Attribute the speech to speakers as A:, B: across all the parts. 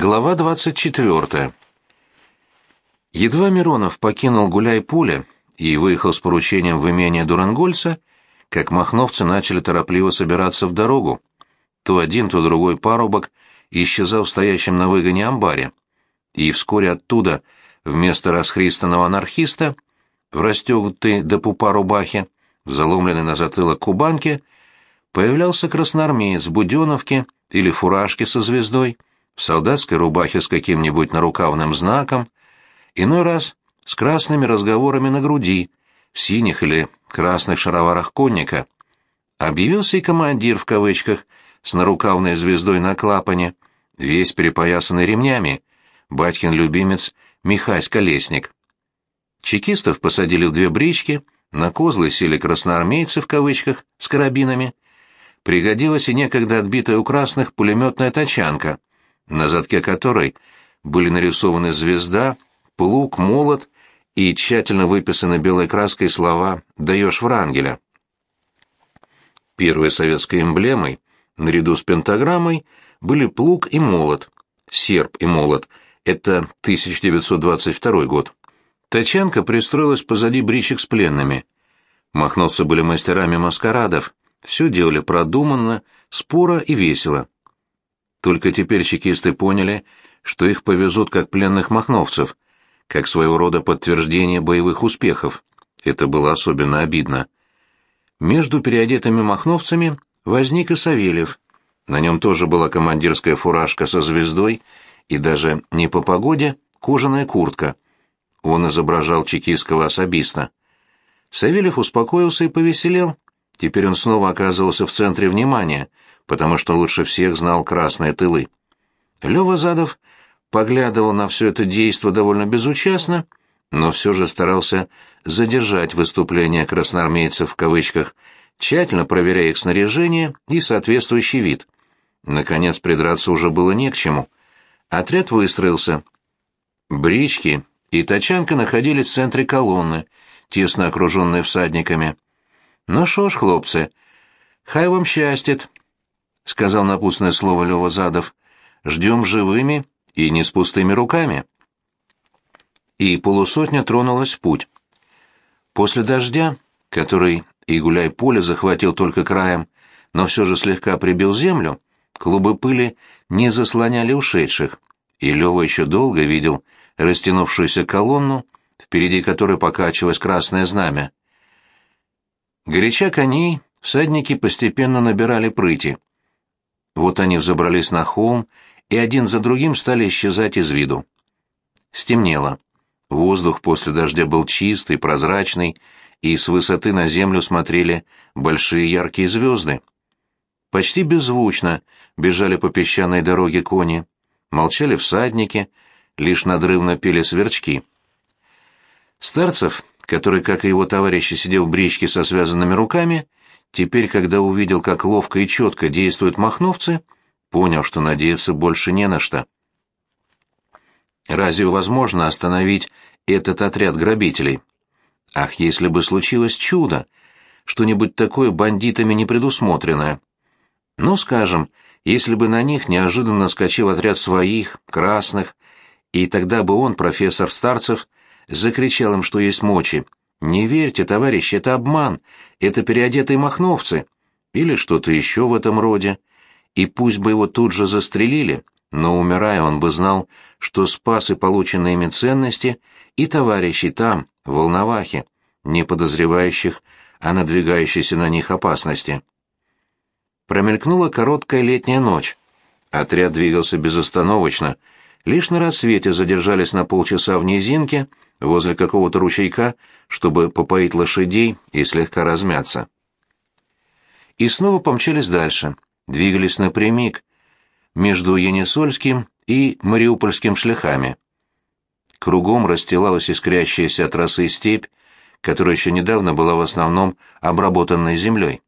A: Глава 24. Едва Миронов покинул гуляй-поле и выехал с поручением в имение Дурангольца, как махновцы начали торопливо собираться в дорогу. То один, то другой парубок исчезал в стоящем на выгоне амбаре, и вскоре оттуда, вместо расхристанного анархиста, в расстегнутой до пупа рубахе, в заломленной на затылок кубанке, появлялся красноармеец в буденовке или фуражке со звездой, в солдатской рубахе с каким-нибудь нарукавным знаком, иной раз с красными разговорами на груди, в синих или красных шароварах конника. Объявился и командир в кавычках с нарукавной звездой на клапане, весь перепоясанный ремнями, батькин любимец Михась Колесник. Чекистов посадили в две брички, на козлы сели красноармейцы в кавычках с карабинами. Пригодилась и некогда отбитая у красных пулеметная тачанка, на задке которой были нарисованы звезда, плуг, молот и тщательно выписаны белой краской слова «даешь Врангеля». Первой советской эмблемой, наряду с пентаграммой, были плуг и молот, серп и молот, это 1922 год. Тачанка пристроилась позади бричек с пленными. Махновцы были мастерами маскарадов, все делали продуманно, споро и весело. Только теперь чекисты поняли, что их повезут как пленных махновцев, как своего рода подтверждение боевых успехов. Это было особенно обидно. Между переодетыми махновцами возник и Савельев. На нем тоже была командирская фуражка со звездой и даже не по погоде кожаная куртка. Он изображал чекистского особиста. Савельев успокоился и повеселел. Теперь он снова оказывался в центре внимания — потому что лучше всех знал красные тылы. Лёва Задов поглядывал на все это действо довольно безучастно, но все же старался задержать выступление красноармейцев в кавычках, тщательно проверяя их снаряжение и соответствующий вид. Наконец придраться уже было не к чему. Отряд выстроился. Брички и тачанка находились в центре колонны, тесно окруженные всадниками. «Ну шо ж, хлопцы, хай вам счастьет, — сказал напутственное слово Лёва Задов. «Ждем живыми и не с пустыми руками». И полусотня тронулась в путь. После дождя, который и гуляй-поле захватил только краем, но все же слегка прибил землю, клубы пыли не заслоняли ушедших, и Лёва еще долго видел растянувшуюся колонну, впереди которой покачивалось красное знамя. Горяча коней, всадники постепенно набирали прыти. Вот они взобрались на холм и один за другим стали исчезать из виду. Стемнело. Воздух после дождя был чистый, прозрачный, и с высоты на землю смотрели большие яркие звезды. Почти беззвучно бежали по песчаной дороге кони, молчали всадники, лишь надрывно пели сверчки. Старцев, который, как и его товарищи, сидел в бричке со связанными руками, Теперь, когда увидел, как ловко и четко действуют махновцы, понял, что надеяться больше не на что. Разве возможно остановить этот отряд грабителей? Ах, если бы случилось чудо, что-нибудь такое бандитами не предусмотренное. Ну, скажем, если бы на них неожиданно скочил отряд своих, красных, и тогда бы он, профессор Старцев, закричал им, что есть мочи, «Не верьте, товарищ, это обман, это переодетые махновцы» или что-то еще в этом роде. И пусть бы его тут же застрелили, но, умирая, он бы знал, что спас и полученные ими ценности, и товарищей там, в Волновахе, не подозревающих о надвигающейся на них опасности. Промелькнула короткая летняя ночь. Отряд двигался безостановочно, лишь на рассвете задержались на полчаса в низинке — возле какого-то ручейка, чтобы попоить лошадей и слегка размяться. И снова помчались дальше, двигались напрямик, между Енисольским и Мариупольским шляхами. Кругом расстилалась искрящаяся от степь, которая еще недавно была в основном обработанной землей.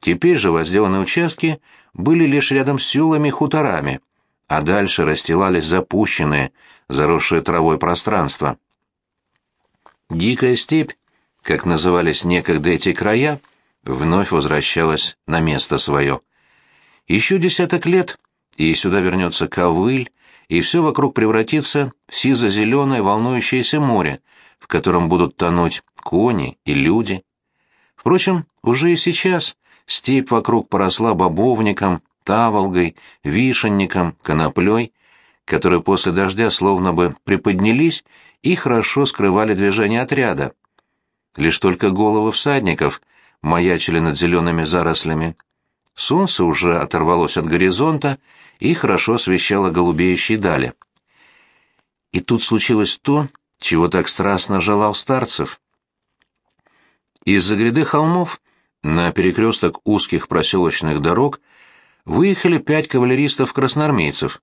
A: Теперь же возделанные участки были лишь рядом с селами и хуторами, а дальше расстилались запущенные, заросшие травой пространства. Дикая степь, как назывались некогда эти края, вновь возвращалась на место свое. Еще десяток лет, и сюда вернется ковыль, и все вокруг превратится в сизо-зеленое волнующееся море, в котором будут тонуть кони и люди. Впрочем, уже и сейчас степь вокруг поросла бобовником, таволгой, вишенником, коноплей, которые после дождя словно бы приподнялись и хорошо скрывали движение отряда. Лишь только головы всадников маячили над зелеными зарослями. Солнце уже оторвалось от горизонта и хорошо освещало голубеющие дали. И тут случилось то, чего так страстно желал Старцев. Из-за гряды холмов на перекресток узких проселочных дорог выехали пять кавалеристов-красноармейцев,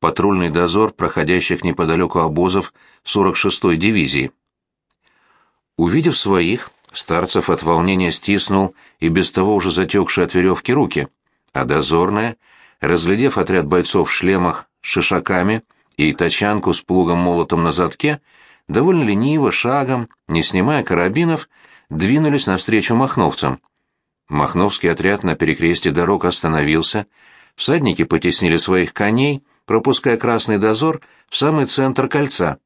A: патрульный дозор проходящих неподалеку обозов 46-й дивизии. Увидев своих, Старцев от волнения стиснул и без того уже затекшие от веревки руки, а дозорная, разглядев отряд бойцов в шлемах с шишаками и тачанку с плугом-молотом на задке, довольно лениво, шагом, не снимая карабинов, двинулись навстречу махновцам. Махновский отряд на перекрестье дорог остановился, всадники потеснили своих коней, пропуская красный дозор в самый центр кольца.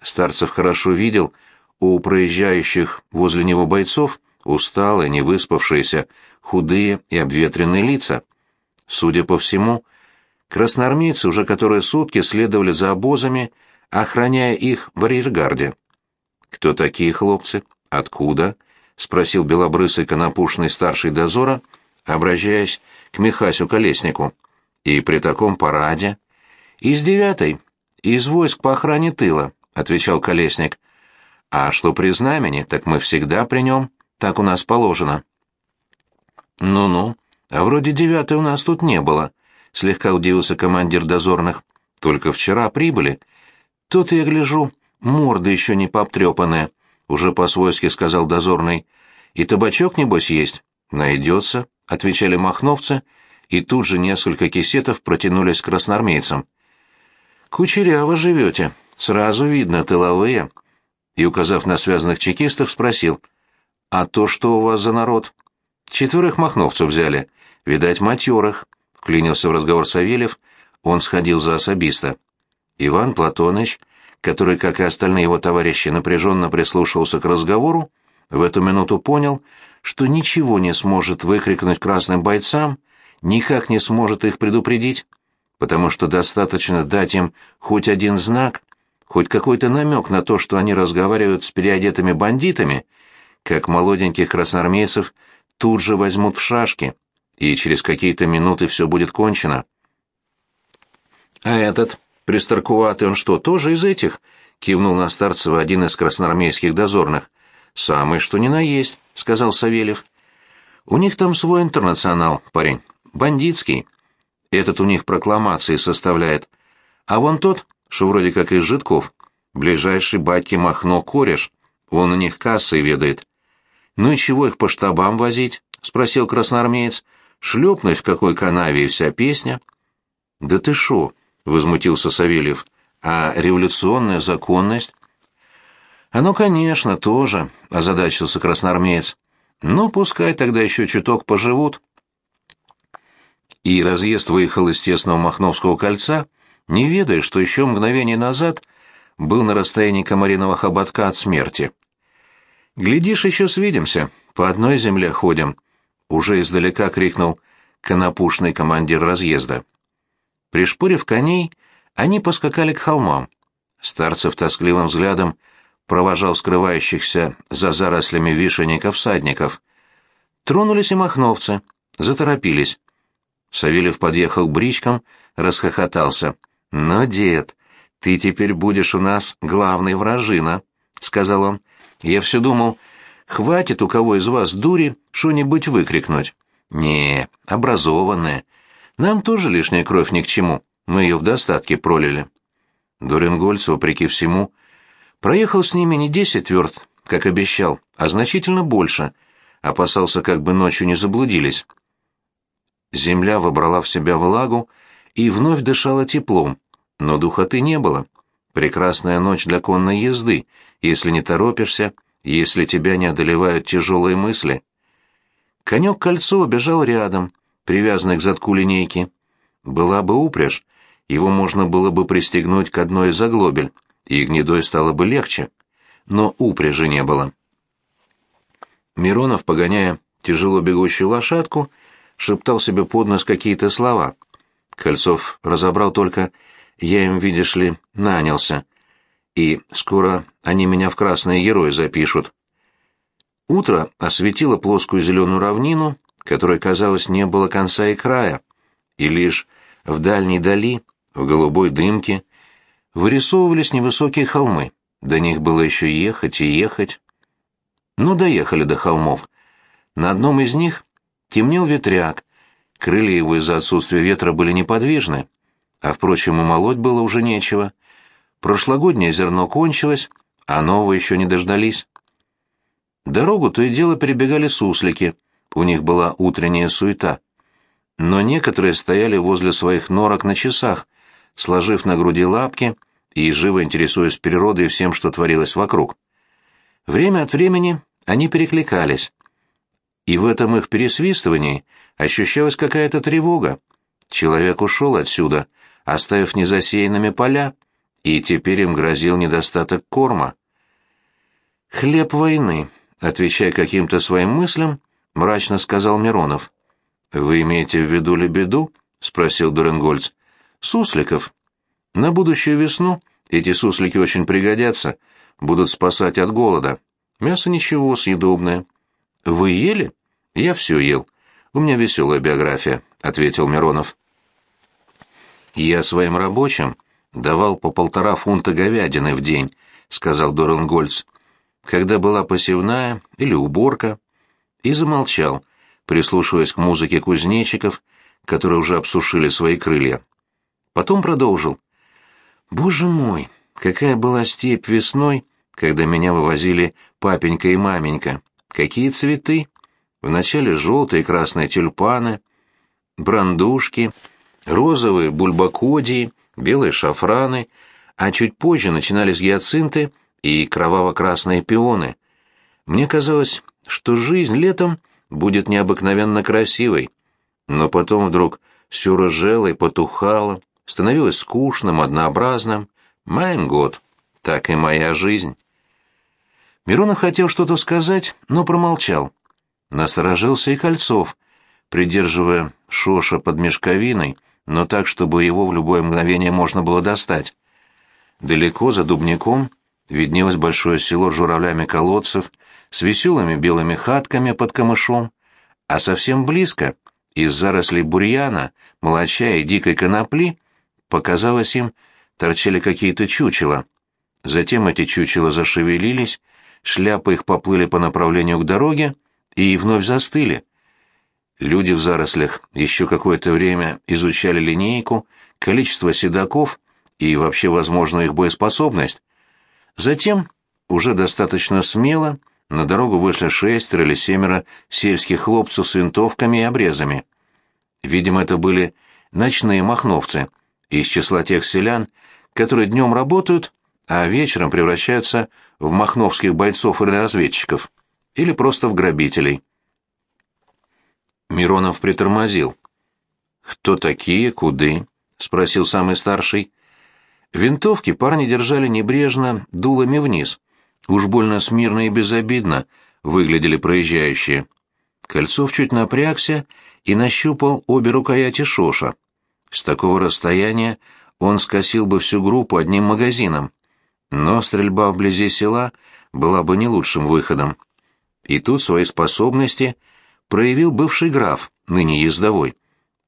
A: Старцев хорошо видел у проезжающих возле него бойцов усталые, невыспавшиеся, худые и обветренные лица. Судя по всему, красноармейцы уже которые сутки следовали за обозами, охраняя их в арьергарде. «Кто такие хлопцы? Откуда?» — спросил белобрысый конопушный старший дозора, обращаясь к Михасю Колеснику. «И при таком параде...» «Из девятой, из войск по охране тыла», — отвечал Колесник. «А что при знамени, так мы всегда при нем, так у нас положено». «Ну-ну, а вроде девятой у нас тут не было», — слегка удивился командир дозорных. «Только вчера прибыли. Тут я гляжу, морды еще не пообтрепанные», — уже по-свойски сказал дозорный. «И табачок, небось, есть?» «Найдется», — отвечали махновцы, и тут же несколько кисетов протянулись к красноармейцам. «Кучеряво живете, сразу видно, тыловые», и, указав на связанных чекистов, спросил, «А то что у вас за народ?» «Четверых махновцев взяли, видать, матерых», — вклинился в разговор Савельев, он сходил за особиста. Иван Платоныч, который, как и остальные его товарищи, напряженно прислушивался к разговору, в эту минуту понял, что ничего не сможет выкрикнуть красным бойцам, никак не сможет их предупредить, потому что достаточно дать им хоть один знак, хоть какой-то намек на то, что они разговаривают с переодетыми бандитами, как молоденьких красноармейцев тут же возьмут в шашки, и через какие-то минуты все будет кончено. А этот, пристаркуватый, он что, тоже из этих? Кивнул на Старцева один из красноармейских дозорных. Самый что ни на есть, сказал Савельев. У них там свой интернационал, парень, бандитский. Этот у них прокламации составляет. А вон тот, что вроде как из житков, ближайший батьки Махно кореш, он у них кассой ведает. Ну и чего их по штабам возить? спросил красноармеец. Шлепнуть в какой канаве и вся песня. Да ты шо? возмутился Савельев. А революционная законность? Оно, конечно, тоже, озадачился красноармеец. Ну, пускай тогда еще чуток поживут. И разъезд выехал из тесного Махновского кольца, не ведая, что еще мгновение назад был на расстоянии комариного хоботка от смерти. «Глядишь, еще свидимся, по одной земле ходим», — уже издалека крикнул конопушный командир разъезда. Пришпорив коней, они поскакали к холмам. Старцев тоскливым взглядом провожал скрывающихся за зарослями вишенников всадников. Тронулись и махновцы, заторопились. Савельев подъехал к бричкам, расхохотался. «Но, дед, ты теперь будешь у нас главный вражина», — сказал он. «Я все думал, хватит у кого из вас дури что-нибудь выкрикнуть». «Не, образованная. Нам тоже лишняя кровь ни к чему, мы ее в достатке пролили». Дуренгольц, вопреки всему, проехал с ними не десять верст, как обещал, а значительно больше, опасался, как бы ночью не заблудились. Земля вобрала в себя влагу и вновь дышала теплом, но духоты не было. Прекрасная ночь для конной езды, если не торопишься, если тебя не одолевают тяжелые мысли. Конек кольцо бежал рядом, привязанный к задку линейки. Была бы упряжь, его можно было бы пристегнуть к одной из заглобель, и гнедой стало бы легче. Но упряжи не было. Миронов, погоняя тяжело бегущую лошадку, шептал себе под нос какие-то слова. Кольцов разобрал только «я им, видишь ли, нанялся», и «скоро они меня в красные герои запишут». Утро осветило плоскую зеленую равнину, которой, казалось, не было конца и края, и лишь в дальней дали, в голубой дымке, вырисовывались невысокие холмы, до них было еще ехать и ехать. Но доехали до холмов. На одном из них темнел ветряк, крылья его из-за отсутствия ветра были неподвижны, а, впрочем, и молоть было уже нечего. Прошлогоднее зерно кончилось, а нового еще не дождались. Дорогу то и дело перебегали суслики, у них была утренняя суета. Но некоторые стояли возле своих норок на часах, сложив на груди лапки и живо интересуясь природой и всем, что творилось вокруг. Время от времени они перекликались. И в этом их пересвистывании ощущалась какая-то тревога. Человек ушел отсюда, оставив незасеянными поля, и теперь им грозил недостаток корма. «Хлеб войны», — отвечая каким-то своим мыслям, мрачно сказал Миронов. «Вы имеете в виду лебеду?» — спросил Дуренгольц. «Сусликов. На будущую весну эти суслики очень пригодятся, будут спасать от голода. Мясо ничего, съедобное». «Вы ели?» «Я все ел. У меня веселая биография», — ответил Миронов. «Я своим рабочим давал по полтора фунта говядины в день», — сказал Дуренгольц. «Когда была посевная или уборка, и замолчал, прислушиваясь к музыке кузнечиков, которые уже обсушили свои крылья. Потом продолжил. «Боже мой, какая была степь весной, когда меня вывозили папенька и маменька! Какие цветы! Вначале желтые и красные тюльпаны, брандушки, розовые бульбакодии, белые шафраны, а чуть позже начинались гиацинты и кроваво-красные пионы. Мне казалось, что жизнь летом будет необыкновенно красивой. Но потом вдруг все разжело и потухало, становилось скучным, однообразным. Майн год, так и моя жизнь. Миронов хотел что-то сказать, но промолчал. Насторожился и Кольцов, придерживая Шоша под мешковиной, но так, чтобы его в любое мгновение можно было достать. Далеко за дубником виднелось большое село с журавлями колодцев, с веселыми белыми хатками под камышом, а совсем близко, из зарослей бурьяна, молоча и дикой конопли, показалось им, торчали какие-то чучела. Затем эти чучела зашевелились, шляпы их поплыли по направлению к дороге и вновь застыли. Люди в зарослях еще какое-то время изучали линейку, количество седаков и вообще возможную их боеспособность, Затем, уже достаточно смело, на дорогу вышли шестеро или семеро сельских хлопцев с винтовками и обрезами. Видимо, это были ночные махновцы, из числа тех селян, которые днем работают, а вечером превращаются в махновских бойцов или разведчиков, или просто в грабителей. Миронов притормозил. «Кто такие, куды?» — спросил самый старший. Винтовки парни держали небрежно, дулами вниз. Уж больно смирно и безобидно выглядели проезжающие. Кольцов чуть напрягся и нащупал обе рукояти Шоша. С такого расстояния он скосил бы всю группу одним магазином. Но стрельба вблизи села была бы не лучшим выходом. И тут свои способности проявил бывший граф, ныне ездовой.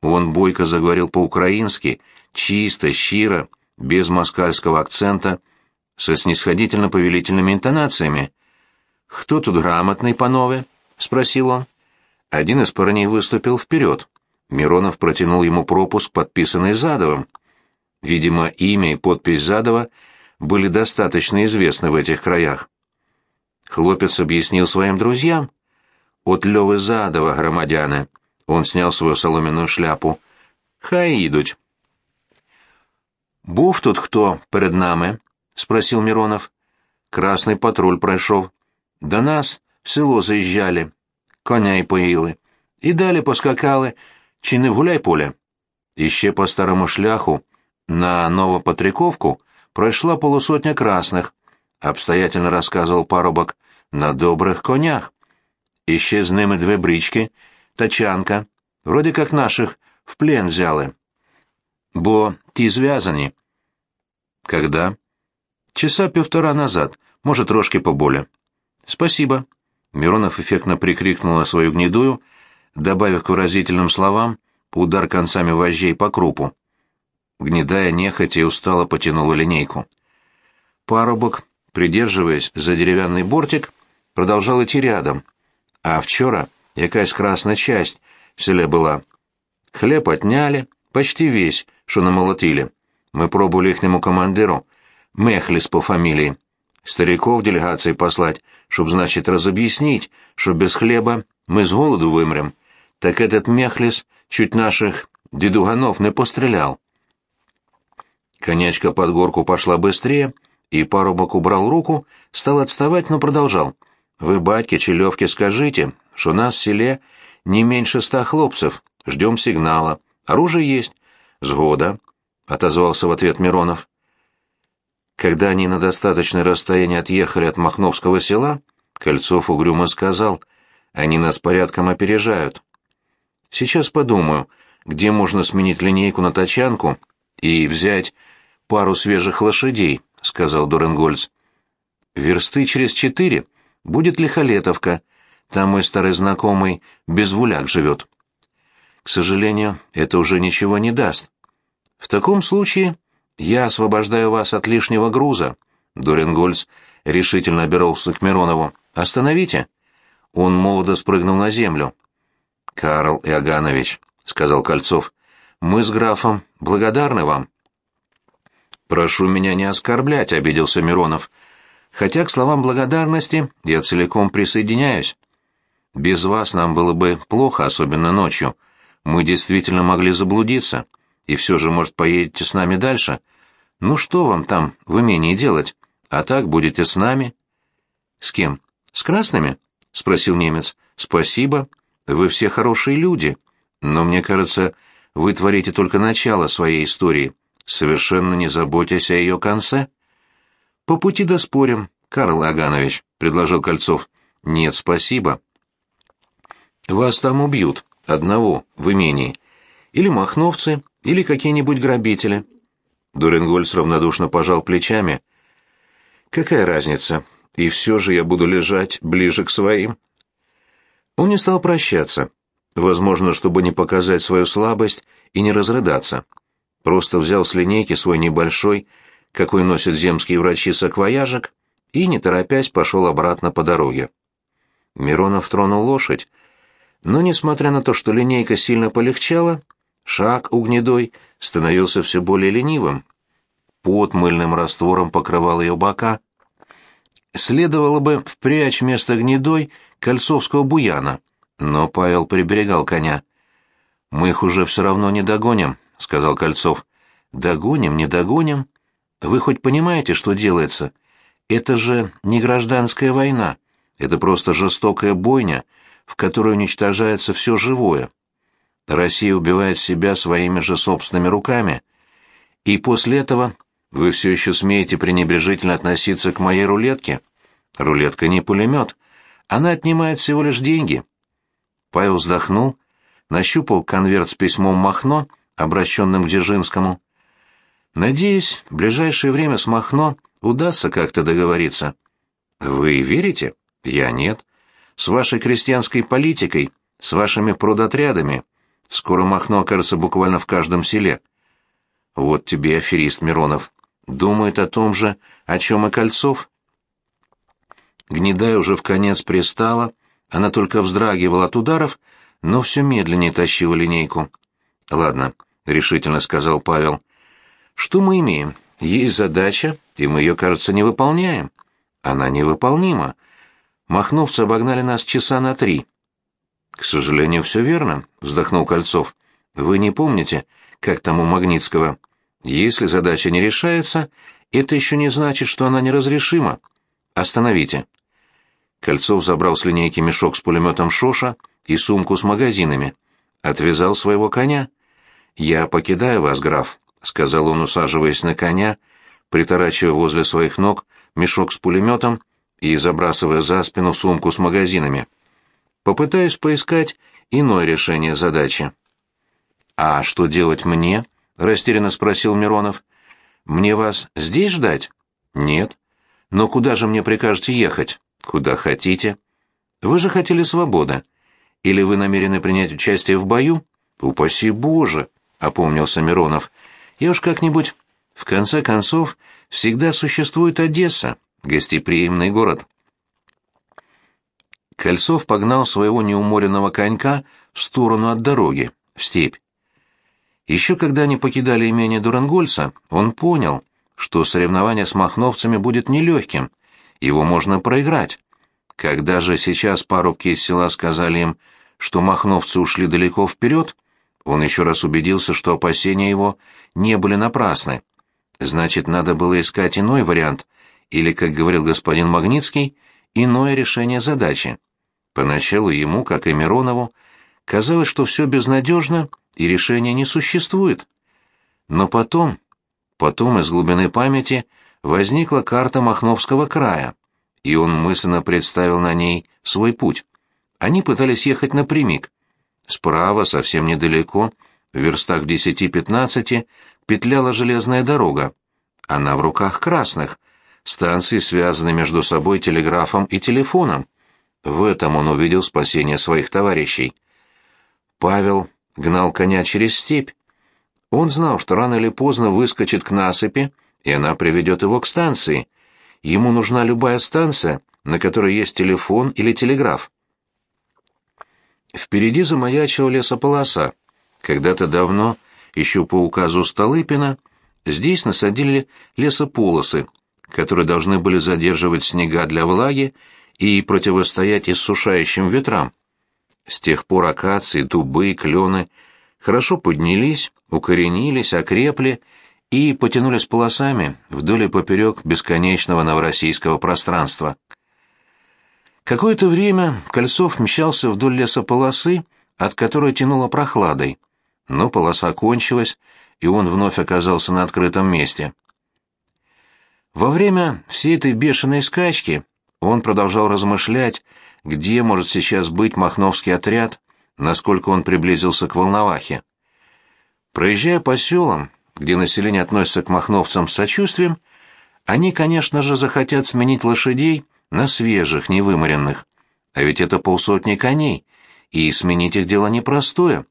A: Он бойко заговорил по-украински, чисто, щиро, без москальского акцента, со снисходительно-повелительными интонациями. «Кто тут грамотный, панове?» — спросил он. Один из парней выступил вперед. Миронов протянул ему пропуск, подписанный Задовым. Видимо, имя и подпись Задова были достаточно известны в этих краях. Хлопец объяснил своим друзьям. «От Лёвы Задова, громадяне!» Он снял свою соломенную шляпу. «Хай идуть!» «Був тут хто перед нами?» — спросил Миронов. Красний патруль пройшов. До нас в село заїжджали, коня й поїли. І далі поскакали, чи не в гуляй поле. І ще по старому шляху На Новопотрековку прошла полусотня красных, обстоятельно рассказывал парубок, на добрых конях. Іще з ними две брички, тачанка, вроде как наших в плен взяли. Бо ті зв'язані. Когда? Часа півтора назад, може, трошки поболе. Спасибо. Миронов эффектно прикрикнул на свою гнедую, добавив к выразительным словам удар концами вожжей по крупу. Гнедая нехотя и устало потянула линейку. Парубок, придерживаясь за деревянный бортик, продолжал идти рядом. А вчера якась красная часть в селе была. Хлеб отняли, почти весь, что намолотили. Мы пробовали ихнему командиру, Мехлис по фамилии. Стариков делегации послать, чтоб, значит, разобъяснить, что без хлеба мы с голоду вымрем. Так этот Мехлис чуть наших дедуганов не пострелял. Конячка под горку пошла быстрее, и парубок убрал руку, стал отставать, но продолжал. «Вы, батьки, челевки, скажите, что нас в селе не меньше ста хлопцев. Ждем сигнала. Оружие есть». «Сгода», — отозвался в ответ Миронов. Когда они на достаточное расстояние отъехали от Махновского села, Кольцов угрюмо сказал, «Они нас порядком опережают». «Сейчас подумаю, где можно сменить линейку на тачанку и взять пару свежих лошадей», — сказал Доренгольц. «Версты через четыре будет Лихолетовка. Там мой старый знакомый Безвуляк живет». «К сожалению, это уже ничего не даст. В таком случае я освобождаю вас от лишнего груза». Доренгольц решительно обернулся к Миронову. «Остановите». Он молодо спрыгнул на землю. «Карл Иоганович», — сказал Кольцов, — «мы с графом благодарны вам». «Прошу меня не оскорблять», — обиделся Миронов. «Хотя к словам благодарности я целиком присоединяюсь. Без вас нам было бы плохо, особенно ночью. Мы действительно могли заблудиться. И все же, может, поедете с нами дальше? Ну что вам там в имении делать? А так будете с нами». «С кем? С красными?» — спросил немец. «Спасибо. Вы все хорошие люди. Но мне кажется, вы творите только начало своей истории» совершенно не заботясь о ее конце. «По пути доспорим, Карл Аганович», — предложил Кольцов. «Нет, спасибо». «Вас там убьют, одного, в имении. Или махновцы, или какие-нибудь грабители». Дуренгольц равнодушно пожал плечами. «Какая разница? И все же я буду лежать ближе к своим». Он не стал прощаться, возможно, чтобы не показать свою слабость и не разрыдаться. Просто взял с линейки свой небольшой, какой носят земские врачи, саквояжик, и, не торопясь, пошел обратно по дороге. Миронов тронул лошадь, но, несмотря на то, что линейка сильно полегчала, шаг у гнедой становился все более ленивым. Под мыльным раствором покрывал ее бока. Следовало бы впрячь вместо гнедой кольцовского буяна, но Павел приберегал коня. «Мы их уже все равно не догоним», — сказал Кольцов. «Догоним, не догоним. Вы хоть понимаете, что делается? Это же не гражданская война. Это просто жестокая бойня, в которой уничтожается все живое. Россия убивает себя своими же собственными руками. И после этого вы все еще смеете пренебрежительно относиться к моей рулетке? Рулетка не пулемет. Она отнимает всего лишь деньги». Павел вздохнул, нащупал конверт с письмом Махно обращенным к Дзержинскому. «Надеюсь, в ближайшее время с Махно удастся как-то договориться». «Вы верите?» «Я нет. С вашей крестьянской политикой, с вашими продотрядами. Скоро Махно окажется буквально в каждом селе». «Вот тебе аферист Миронов. Думает о том же, о чем и Кольцов». Гнедая уже в конец пристала, она только вздрагивала от ударов, но все медленнее тащила линейку. «Ладно, решительно сказал Павел. Что мы имеем? Есть задача, и мы ее, кажется, не выполняем. Она невыполнима. Махновцы обогнали нас часа на три. К сожалению, все верно, вздохнул Кольцов. Вы не помните, как там у Магнитского? Если задача не решается, это еще не значит, что она неразрешима. Остановите. Кольцов забрал с линейки мешок с пулеметом Шоша и сумку с магазинами. Отвязал своего коня. «Я покидаю вас, граф. — сказал он, усаживаясь на коня, приторачивая возле своих ног мешок с пулеметом и забрасывая за спину сумку с магазинами. Попытаюсь поискать иное решение задачи. «А что делать мне?» — растерянно спросил Миронов. «Мне вас здесь ждать?» «Нет». «Но куда же мне прикажете ехать?» «Куда хотите». «Вы же хотели свободы. Или вы намерены принять участие в бою?» «Упаси Боже!» — опомнился Миронов. «Я уж как-нибудь...» «В конце концов, всегда существует Одесса, гостеприимный город». Кольцов погнал своего неуморенного конька в сторону от дороги, в степь. Еще когда они покидали имение Дурангольца, он понял, что соревнование с махновцами будет нелегким, его можно проиграть. Когда же сейчас парубки из села сказали им, что махновцы ушли далеко вперед, он еще раз убедился, что опасения его не были напрасны. Значит, надо было искать иной вариант, или, как говорил господин Магнитский, иное решение задачи. Поначалу ему, как и Миронову, казалось, что все безнадежно и решения не существует. Но потом, потом из глубины памяти возникла карта Махновского края, и он мысленно представил на ней свой путь. Они пытались ехать напрямик. Справа, совсем недалеко, в верстах десяти-пятнадцати, петляла железная дорога. Она в руках красных. Станции связаны между собой телеграфом и телефоном. В этом он увидел спасение своих товарищей. Павел гнал коня через степь. Он знал, что рано или поздно выскочит к насыпи, и она приведет его к станции. Ему нужна любая станция, на которой есть телефон или телеграф. Впереди замаячила лесополоса. Когда-то давно, еще по указу Столыпина, здесь насадили лесополосы, которые должны были задерживать снега для влаги и противостоять иссушающим ветрам. С тех пор акации, дубы, клены хорошо поднялись, укоренились, окрепли и потянулись полосами вдоль и поперек бесконечного новороссийского пространства. Какое-то время Кольцов мчался вдоль лесополосы, от которой тянуло прохладой, но полоса кончилась, и он вновь оказался на открытом месте. Во время всей этой бешеной скачки он продолжал размышлять, где может сейчас быть махновский отряд, насколько он приблизился к Волновахе. Проезжая по селам, где население относится к махновцам с сочувствием, они, конечно же, захотят сменить лошадей на свежих, невыморенных. А ведь это полсотни коней, и сменить их дело непростое.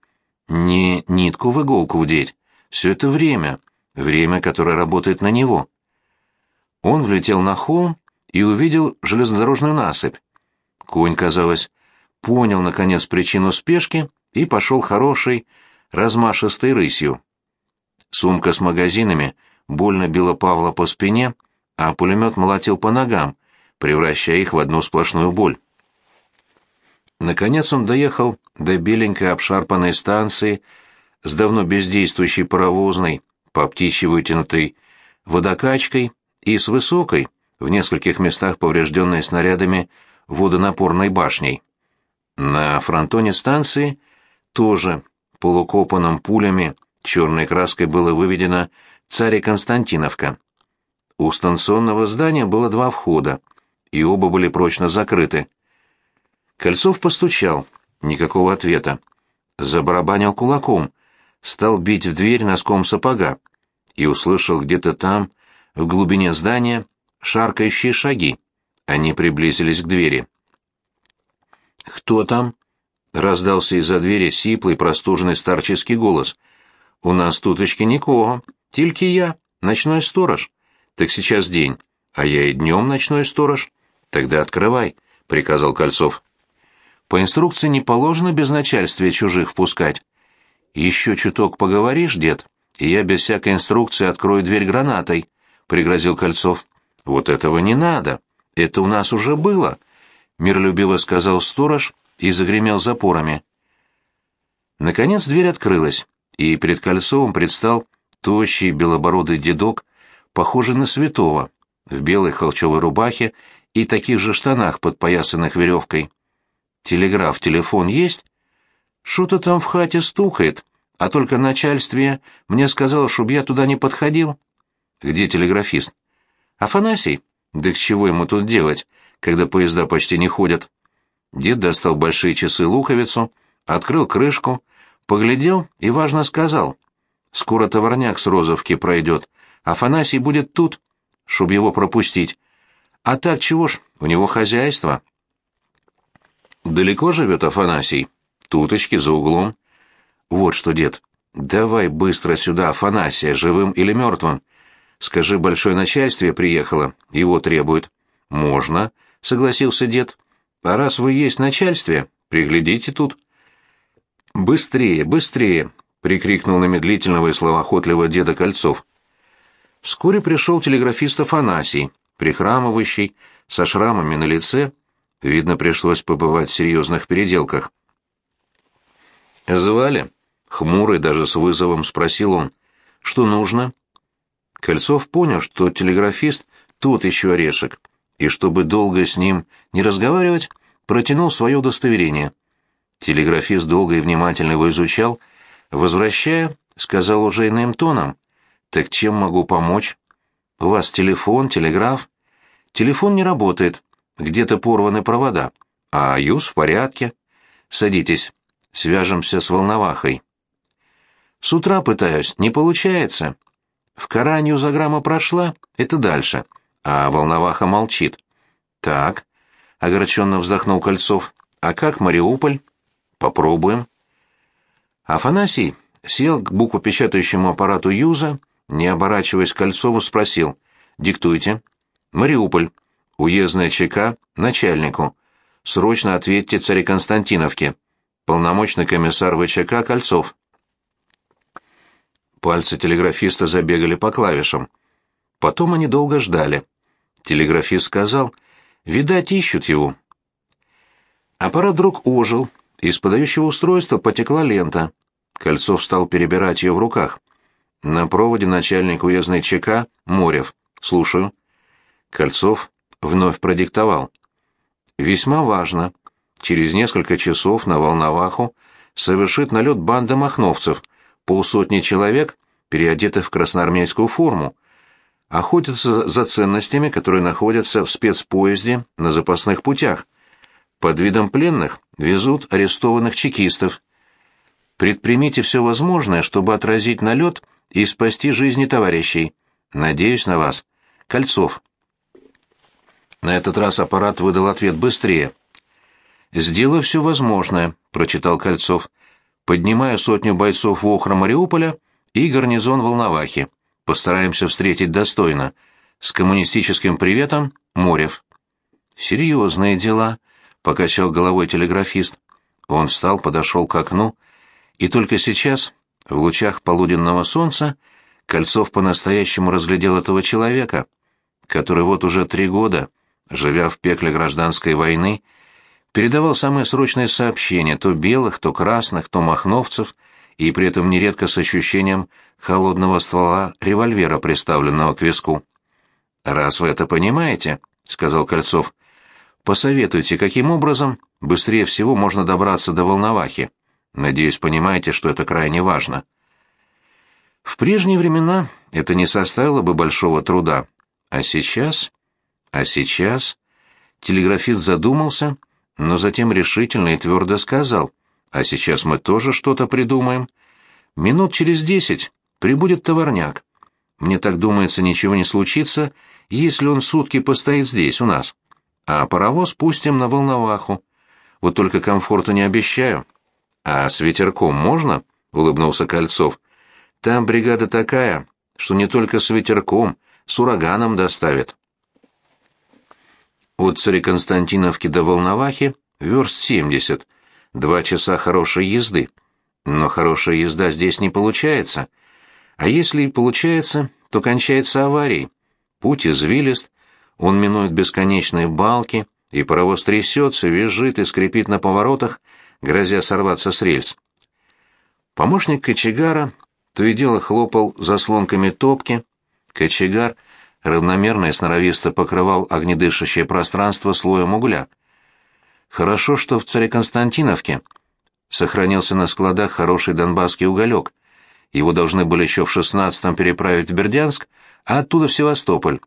A: Не нитку в иголку вдеть. Все это время, время, которое работает на него. Он влетел на холм и увидел железнодорожную насыпь. Конь, казалось, понял, наконец, причину спешки и пошел хорошей, размашистой рысью. Сумка с магазинами больно била Павла по спине, а пулемет молотил по ногам, превращая их в одну сплошную боль. Наконец он доехал до беленькой обшарпанной станции с давно бездействующей паровозной, по птичьи вытянутой водокачкой и с высокой, в нескольких местах поврежденной снарядами водонапорной башней. На фронтоне станции тоже полукопанным пулями черной краской было выведено «Царь Константиновка». У станционного здания было два входа, и оба были прочно закрыты. Кольцов постучал, никакого ответа. Забарабанил кулаком, стал бить в дверь носком сапога и услышал где-то там, в глубине здания, шаркающие шаги. Они приблизились к двери. «Кто там?» — раздался из-за двери сиплый, простуженный старческий голос. «У нас туточки никого, только я, ночной сторож. Так сейчас день, а я и днем ночной сторож. Тогда открывай», — приказал Кольцов. «По инструкции не положено без начальствия чужих впускать. Еще чуток поговоришь, дед, и я без всякой инструкции открою дверь гранатой», — пригрозил Кольцов. «Вот этого не надо. Это у нас уже было», — миролюбиво сказал сторож и загремел запорами. Наконец дверь открылась, и перед Кольцовым предстал тощий белобородый дедок, похожий на святого, в белой холчевой рубахе и таких же штанах, подпоясанных веревкой. «Телеграф, телефон есть?» «Что-то там в хате стукает», — а только начальстве мне сказало, чтобы я туда не подходил. Где телеграфист? Афанасий? Да к чего ему тут делать, когда поезда почти не ходят? Дед достал большие часы-луковицу, открыл крышку, поглядел и важно сказал. Скоро товарняк с Розовки пройдет. Афанасий будет тут, чтоб его пропустить. А так чего ж, у него хозяйство. Далеко живет Афанасий? Туточки, за углом. Вот что, дед, давай быстро сюда Афанасия, живым или мертвым. Скажи, большое начальствие приехало, его требует. Можно, согласился дед. А раз вы есть начальстве, приглядите тут. Быстрее, быстрее, прикрикнул на медлительного и словоохотливого деда Кольцов. Вскоре пришел телеграфист Афанасий, прихрамывающий, со шрамами на лице. Видно, пришлось побывать в серьезных переделках. «Звали?» — хмурый, даже с вызовом спросил он. «Что нужно?» Кольцов понял, что телеграфист тот еще орешек, и чтобы долго с ним не разговаривать, протянул свое удостоверение. Телеграфист долго и внимательно его изучал, возвращая, сказал уже иным тоном. «Так чем могу помочь? У вас телефон, телеграф?» «Телефон не работает, где-то порваны провода, а ЮЗ в порядке. Садитесь, свяжемся с Волновахой». «С утра пытаюсь, не получается. В Каранью заграмма прошла, это дальше, а Волноваха молчит». «Так», — огорченно вздохнул Кольцов, — «а как Мариуполь?» «Попробуем». Афанасий сел к буквопечатающему аппарату Юза, не оборачиваясь к Кольцову, спросил. «Диктуйте». «Мариуполь. Уездная ЧК. Начальнику. Срочно ответьте царе Константиновке. Полномочный комиссар ВЧК Кольцов». Пальцы телеграфиста забегали по клавишам. Потом они долго ждали. Телеграфист сказал, «Видать, ищут его». Аппарат вдруг ожил, из подающего устройства потекла лента. Кольцов стал перебирать ее в руках. На проводе начальник уездной ЧК Морев. Слушаю. Кольцов вновь продиктовал. Весьма важно. Через несколько часов на Волноваху совершит налет банда махновцев, полсотни человек, переодетых в красноармейскую форму, охотятся за ценностями, которые находятся в спецпоезде на запасных путях. Под видом пленных везут арестованных чекистов. Предпримите все возможное, чтобы отразить налет и спасти жизни товарищей. Надеюсь на вас. Кольцов. На этот раз аппарат выдал ответ быстрее. «Сделаю все возможное», — прочитал Кольцов. «Поднимаю сотню бойцов в Охра Мариуполя и гарнизон Волновахи. Постараемся встретить достойно. С коммунистическим приветом, Морев». «Серьезные дела», — покачал головой телеграфист. Он встал, подошел к окну, и только сейчас, в лучах полуденного солнца, Кольцов по-настоящему разглядел этого человека, который вот уже три года, живя в пекле гражданской войны, передавал самые срочные сообщения то белых, то красных, то махновцев, и при этом нередко с ощущением холодного ствола револьвера, приставленного к виску. «Раз вы это понимаете», — сказал Кольцов, — «посоветуйте, каким образом быстрее всего можно добраться до Волновахи. Надеюсь, понимаете, что это крайне важно». В прежние времена это не составило бы большого труда. А сейчас... А сейчас... Телеграфист задумался, но затем решительно и твердо сказал. А сейчас мы тоже что-то придумаем. Минут через десять прибудет товарняк. Мне так думается, ничего не случится, если он сутки постоит здесь, у нас. А паровоз пустим на Волноваху. Вот только комфорта не обещаю. А с ветерком можно? — улыбнулся Кольцов. Там бригада такая, что не только с ветерком, с ураганом доставит. От Цареконстантиновки до Волновахи верст семьдесят, два часа хорошей езды. Но хорошая езда здесь не получается. А если и получается, то кончается аварией. Путь извилист, он минует бесконечные балки, и паровоз трясется, визжит и скрипит на поворотах, грозя сорваться с рельс. Помощник кочегара то и дело хлопал заслонками топки. Кочегар равномерно и сноровисто покрывал огнедышащее пространство слоем угля. Хорошо, что в Царе Константиновке сохранился на складах хороший донбасский уголек. Его должны были еще в шестнадцатом переправить в Бердянск, а оттуда в Севастополь.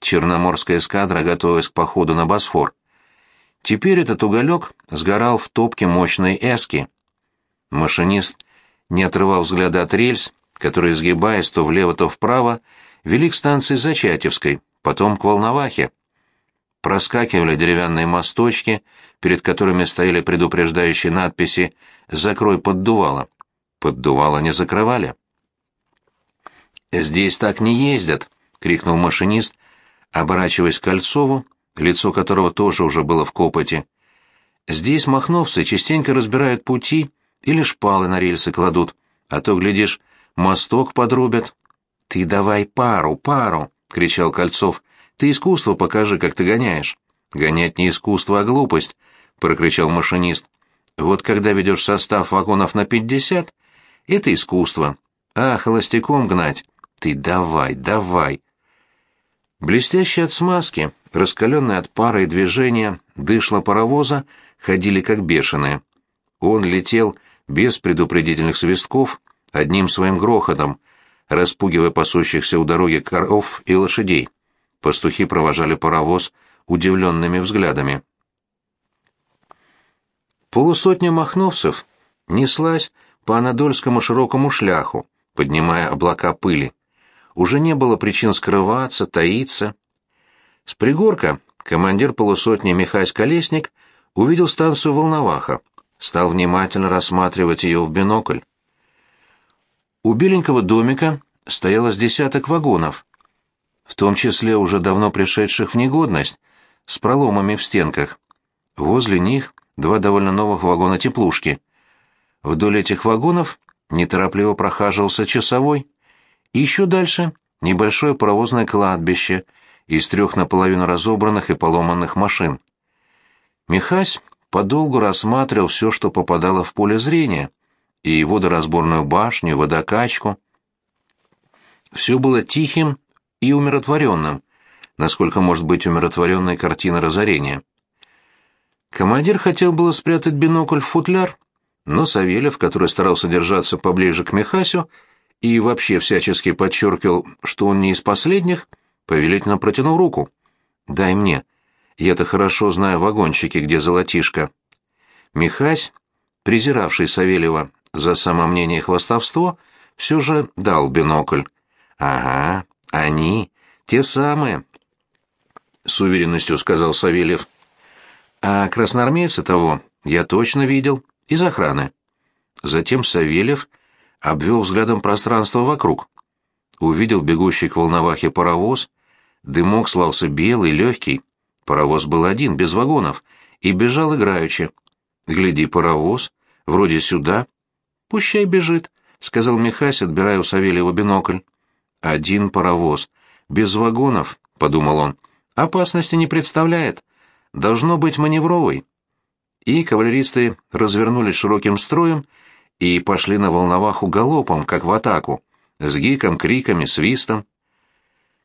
A: Черноморская эскадра готовилась к походу на Босфор. Теперь этот уголек сгорал в топке мощной эски. Машинист не отрывал взгляда от рельс, которые, сгибаясь то влево, то вправо, вели к станции Зачатевской, потом к Волновахе. Проскакивали деревянные мосточки, перед которыми стояли предупреждающие надписи «Закрой поддувало». Поддувало не закрывали. «Здесь так не ездят!» — крикнул машинист, оборачиваясь к Кольцову, лицо которого тоже уже было в копоте. «Здесь махновцы частенько разбирают пути или шпалы на рельсы кладут, а то, глядишь, мосток подрубят». «Ты давай пару, пару!» — кричал Кольцов. «Ты искусство покажи, как ты гоняешь». «Гонять не искусство, а глупость», — прокричал машинист. «Вот когда ведешь состав вагонов на пятьдесят, это искусство. А холостяком гнать? Ты давай, давай!» Блестящие от смазки, раскаленные от пара и движения, дышла паровоза ходили как бешеные. Он летел без предупредительных свистков, одним своим грохотом, распугивая пасущихся у дороги коров и лошадей. Пастухи провожали паровоз удивленными взглядами. Полусотня махновцев неслась по анадольскому широкому шляху, поднимая облака пыли уже не было причин скрываться, таиться. С пригорка командир полусотни Михась Колесник увидел станцию Волноваха, стал внимательно рассматривать ее в бинокль. У беленького домика стояло с десяток вагонов, в том числе уже давно пришедших в негодность, с проломами в стенках. Возле них два довольно новых вагона теплушки. Вдоль этих вагонов неторопливо прохаживался часовой. И еще дальше небольшое паровозное кладбище из трех наполовину разобранных и поломанных машин. Михась подолгу рассматривал все, что попадало в поле зрения, и водоразборную башню, водокачку. Все было тихим и умиротворенным, насколько может быть умиротворенная картина разорения. Командир хотел было спрятать бинокль в футляр, но Савельев, который старался держаться поближе к Михасю, и вообще всячески подчеркивал, что он не из последних, повелительно протянул руку. «Дай мне. Я-то хорошо знаю вагончики, где золотишко». Михась, презиравший Савельева за самомнение и хвастовство, все же дал бинокль. «Ага, они, те самые», — с уверенностью сказал Савельев. «А красноармейца того я точно видел, из охраны». Затем Савельев обвел взглядом пространство вокруг. Увидел бегущий к волновахе паровоз, дымок слался белый, легкий. Паровоз был один, без вагонов, и бежал играючи. «Гляди, паровоз, вроде сюда». «Пущай бежит», — сказал Михась, отбирая у Савельева бинокль. «Один паровоз, без вагонов», — подумал он. «Опасности не представляет. Должно быть маневровый». И кавалеристы развернулись широким строем и пошли на волноваху галопом, как в атаку, с гиком, криками, свистом.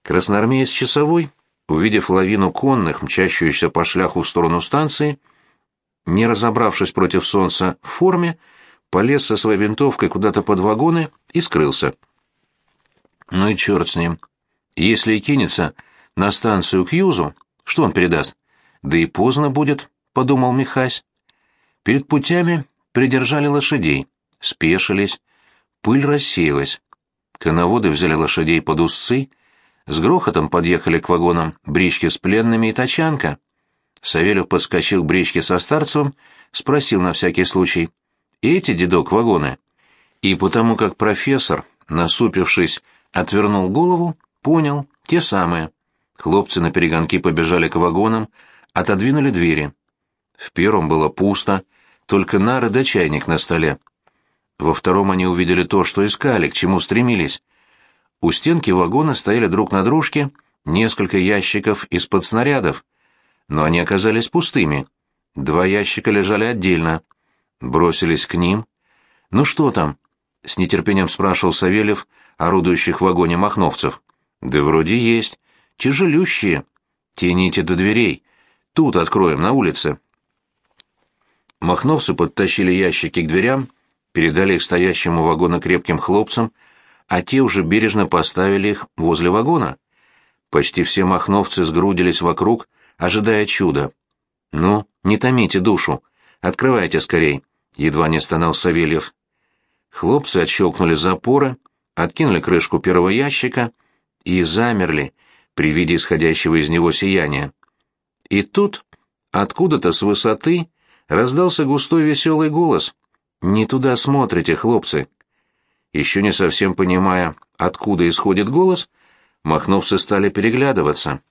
A: Красноармеец часовой, увидев лавину конных, мчащуюся по шляху в сторону станции, не разобравшись против солнца в форме, полез со своей винтовкой куда-то под вагоны и скрылся. Ну и черт с ним. Если и кинется на станцию к Юзу, что он передаст? Да и поздно будет, — подумал Михась. Перед путями придержали лошадей спешились, пыль рассеялась. Коноводы взяли лошадей под узцы, с грохотом подъехали к вагонам брички с пленными и тачанка. Савельев подскочил к бричке со старцем, спросил на всякий случай, «Эти, дедок, вагоны?» И потому как профессор, насупившись, отвернул голову, понял, те самые. Хлопцы на перегонки побежали к вагонам, отодвинули двери. В первом было пусто, только нары да чайник на столе. Во втором они увидели то, что искали, к чему стремились. У стенки вагона стояли друг на дружке несколько ящиков из-под снарядов, но они оказались пустыми. Два ящика лежали отдельно. Бросились к ним. «Ну что там?» — с нетерпением спрашивал Савельев, орудующих в вагоне махновцев. «Да вроде есть. Тяжелющие. Тяните до дверей. Тут откроем, на улице». Махновцы подтащили ящики к дверям, передали их стоящему вагона крепким хлопцам, а те уже бережно поставили их возле вагона. Почти все махновцы сгрудились вокруг, ожидая чуда. «Ну, не томите душу, открывайте скорей», — едва не стонал Савельев. Хлопцы отщелкнули запоры, откинули крышку первого ящика и замерли при виде исходящего из него сияния. И тут, откуда-то с высоты, раздался густой веселый голос. «Не туда смотрите, хлопцы!» Еще не совсем понимая, откуда исходит голос, махновцы стали переглядываться.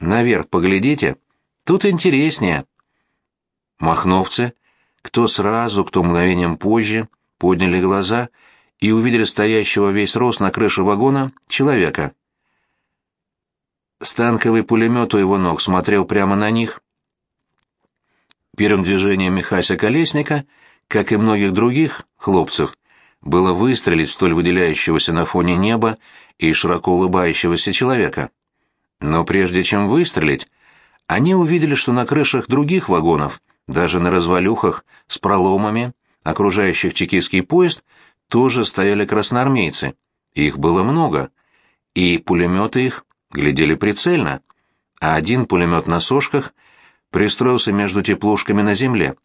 A: «Наверх поглядите, тут интереснее». Махновцы, кто сразу, кто мгновением позже, подняли глаза и увидели стоящего весь рост на крыше вагона человека. Станковый пулемет у его ног смотрел прямо на них. Первым движением Михася Колесника, как и многих других хлопцев, было выстрелить столь выделяющегося на фоне неба и широко улыбающегося человека. Но прежде чем выстрелить, они увидели, что на крышах других вагонов, даже на развалюхах с проломами, окружающих чекистский поезд, тоже стояли красноармейцы. Их было много, и пулеметы их глядели прицельно, а один пулемет на сошках пристроился между теплушками на земле.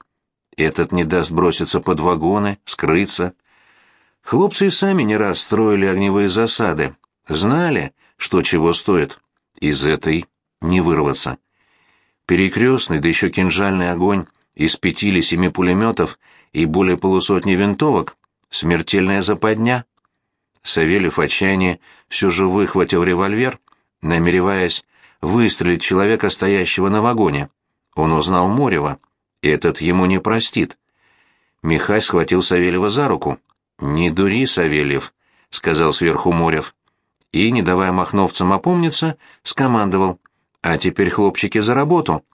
A: Этот не даст броситься под вагоны, скрыться. Хлопцы и сами не раз строили огневые засады, знали, что чего стоит. Из этой не вырваться. Перекрестный, да еще кинжальный огонь из пяти или семи пулеметов и более полусотни винтовок — смертельная западня. Савельев в отчаянии все же выхватил револьвер, намереваясь выстрелить человека, стоящего на вагоне. Он узнал Морева. Этот ему не простит. Михай схватил Савельева за руку. «Не дури, Савельев», — сказал сверху Морев. И, не давая махновцам опомниться, скомандовал. «А теперь, хлопчики, за работу.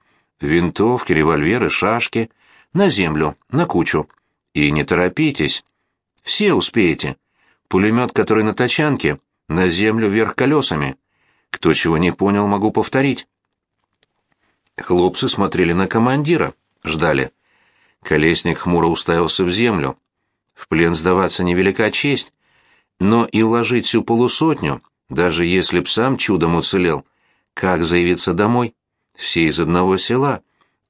A: Винтовки, револьверы, шашки. На землю, на кучу. И не торопитесь. Все успеете. Пулемет, который на тачанке, на землю вверх колесами. Кто чего не понял, могу повторить». Хлопцы смотрели на командира, ждали. Колесник хмуро уставился в землю. В плен сдаваться невелика честь, но и уложить всю полусотню, даже если б сам чудом уцелел, как заявиться домой? Все из одного села,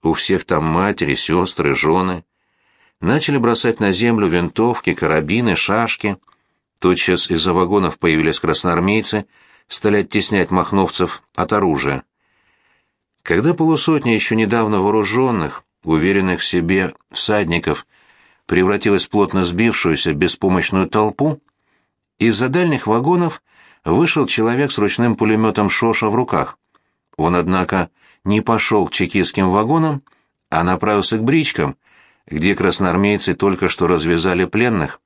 A: у всех там матери, сестры, жены. Начали бросать на землю винтовки, карабины, шашки. Тотчас из-за вагонов появились красноармейцы, стали оттеснять махновцев от оружия. Когда полусотня еще недавно вооруженных, уверенных в себе всадников превратилась в плотно сбившуюся беспомощную толпу, из-за дальних вагонов вышел человек с ручным пулеметом Шоша в руках. Он, однако, не пошел к чекистским вагонам, а направился к бричкам, где красноармейцы только что развязали пленных.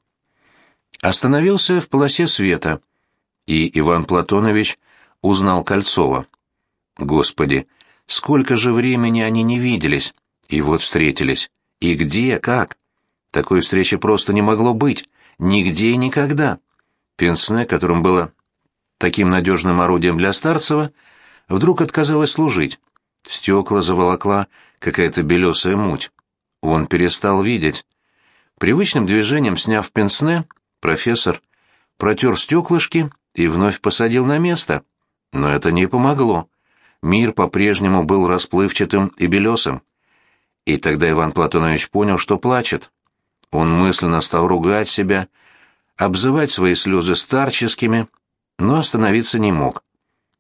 A: Остановился в полосе света, и Иван Платонович узнал Кольцова. Господи, Сколько же времени они не виделись, и вот встретились. И где, как? Такой встречи просто не могло быть. Нигде и никогда. Пенсне, которым было таким надежным орудием для Старцева, вдруг отказалась служить. Стекла заволокла какая-то белесая муть. Он перестал видеть. Привычным движением сняв пенсне, профессор протер стеклышки и вновь посадил на место. Но это не помогло мир по-прежнему был расплывчатым и белесым. И тогда Иван Платонович понял, что плачет. Он мысленно стал ругать себя, обзывать свои слезы старческими, но остановиться не мог.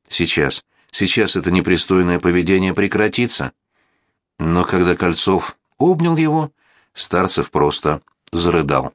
A: Сейчас, сейчас это непристойное поведение прекратится. Но когда Кольцов обнял его, Старцев просто зарыдал.